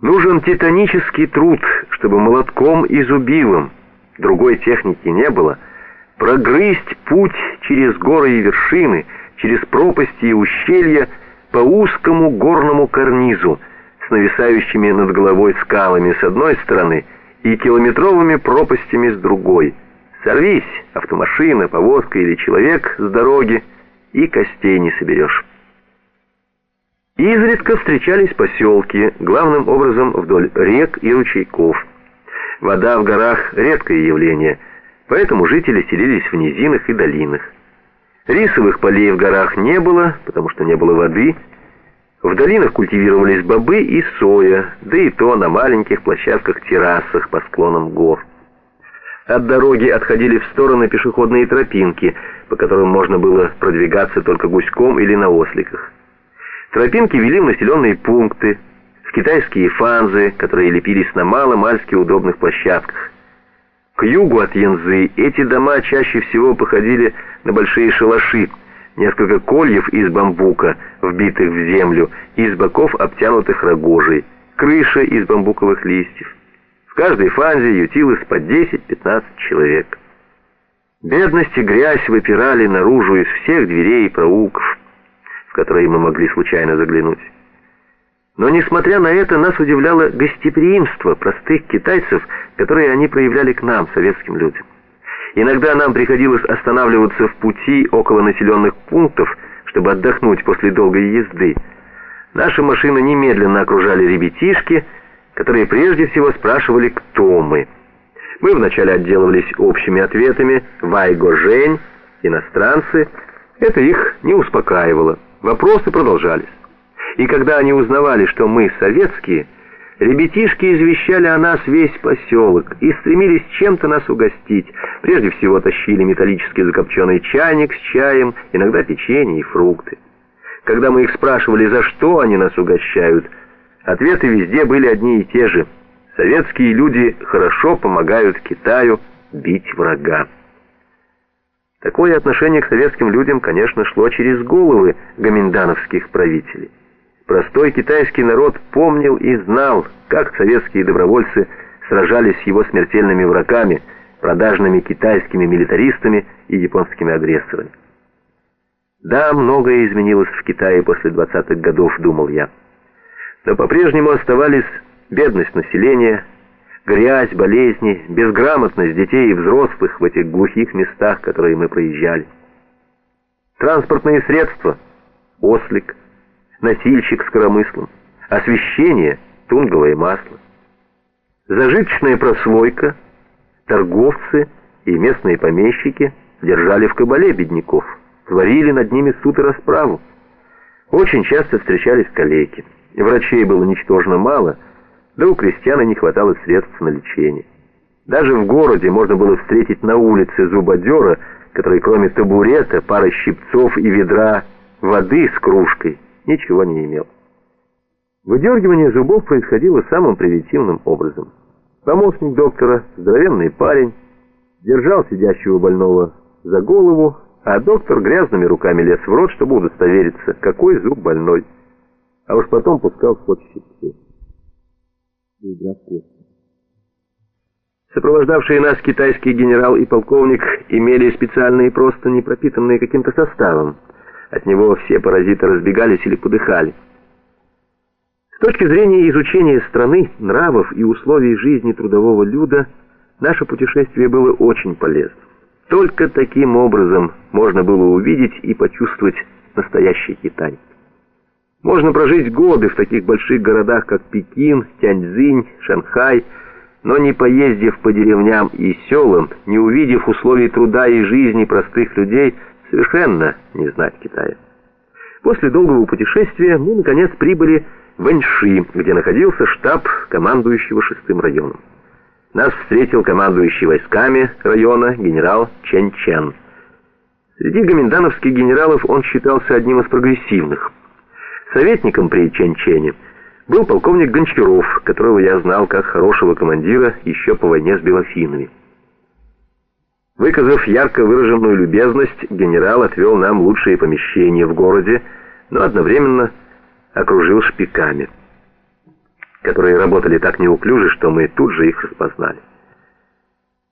Нужен титанический труд, чтобы молотком и зубилом, другой техники не было, прогрызть путь через горы и вершины, через пропасти и ущелья по узкому горному карнизу с нависающими над головой скалами с одной стороны и километровыми пропастями с другой. Сорвись, автомашина, повозка или человек с дороги, и костей не соберешь. Изредка встречались поселки, главным образом вдоль рек и ручейков. Вода в горах – редкое явление, поэтому жители селились в низинах и долинах. Рисовых полей в горах не было, потому что не было воды. В долинах культивировались бобы и соя, да и то на маленьких площадках-террасах по склонам гор. От дороги отходили в стороны пешеходные тропинки, по которым можно было продвигаться только гуськом или на осликах. Тропинки вели в населенные пункты, в китайские фанзы, которые лепились на мало-мальски удобных площадках. К югу от Янзы эти дома чаще всего походили на большие шалаши, несколько кольев из бамбука, вбитых в землю, и с боков обтянутых рогожей, крыша из бамбуковых листьев. В каждой фанзе ютилось по 10-15 человек. Бедность и грязь выпирали наружу из всех дверей и проулков которые мы могли случайно заглянуть. Но, несмотря на это, нас удивляло гостеприимство простых китайцев, которые они проявляли к нам, советским людям. Иногда нам приходилось останавливаться в пути около населенных пунктов, чтобы отдохнуть после долгой езды. Наши машины немедленно окружали ребятишки, которые прежде всего спрашивали, кто мы. Мы вначале отделывались общими ответами «Вайго Жень», «Иностранцы». Это их не успокаивало. Вопросы продолжались. И когда они узнавали, что мы советские, ребятишки извещали о нас весь поселок и стремились чем-то нас угостить. Прежде всего тащили металлический закопченный чайник с чаем, иногда печенье и фрукты. Когда мы их спрашивали, за что они нас угощают, ответы везде были одни и те же. Советские люди хорошо помогают Китаю бить врага. Такое отношение к советским людям, конечно, шло через головы гоминдановских правителей. Простой китайский народ помнил и знал, как советские добровольцы сражались с его смертельными врагами, продажными китайскими милитаристами и японскими агрессорами. Да, многое изменилось в Китае после 20-х годов, думал я. Но по-прежнему оставались бедность населения, грязь, болезни, безграмотность детей и взрослых в этих глухих местах, которые мы проезжали. Транспортные средства – ослик, носильщик с коромыслом, освещение – тунговое масло. Зажиточная прослойка, торговцы и местные помещики держали в кабале бедняков, творили над ними суд и расправу. Очень часто встречались калеки. Врачей было ничтожно мало – да у крестьян не хватало средств на лечение. Даже в городе можно было встретить на улице зубодера, который кроме табурета, пары щипцов и ведра воды с кружкой ничего не имел. Выдергивание зубов происходило самым примитивным образом. Помощник доктора, здоровенный парень, держал сидящего больного за голову, а доктор грязными руками лез в рот, чтобы удостовериться, какой зуб больной, а уж потом пускал в ход щипцы игра в кости. Сопровождавшие нас китайский генерал и полковник имели специальные просто не пропитанные каким-то составом. От него все паразиты разбегались или подыхали. С точки зрения изучения страны, нравов и условий жизни трудового люда, наше путешествие было очень полезно. Только таким образом можно было увидеть и почувствовать настоящий Китай. Можно прожить годы в таких больших городах, как Пекин, Тяньцзинь, Шанхай, но не поездив по деревням и селам, не увидев условий труда и жизни простых людей, совершенно не знать Китая. После долгого путешествия мы, наконец, прибыли в Эньши, где находился штаб командующего шестым районом. Нас встретил командующий войсками района генерал Чен Чен. Среди гоминдановских генералов он считался одним из прогрессивных – Советником при Ченчене был полковник Гончаров, которого я знал как хорошего командира еще по войне с Белофинами. Выказав ярко выраженную любезность, генерал отвел нам лучшие помещения в городе, но одновременно окружил шпиками. которые работали так неуклюже, что мы тут же их распознали.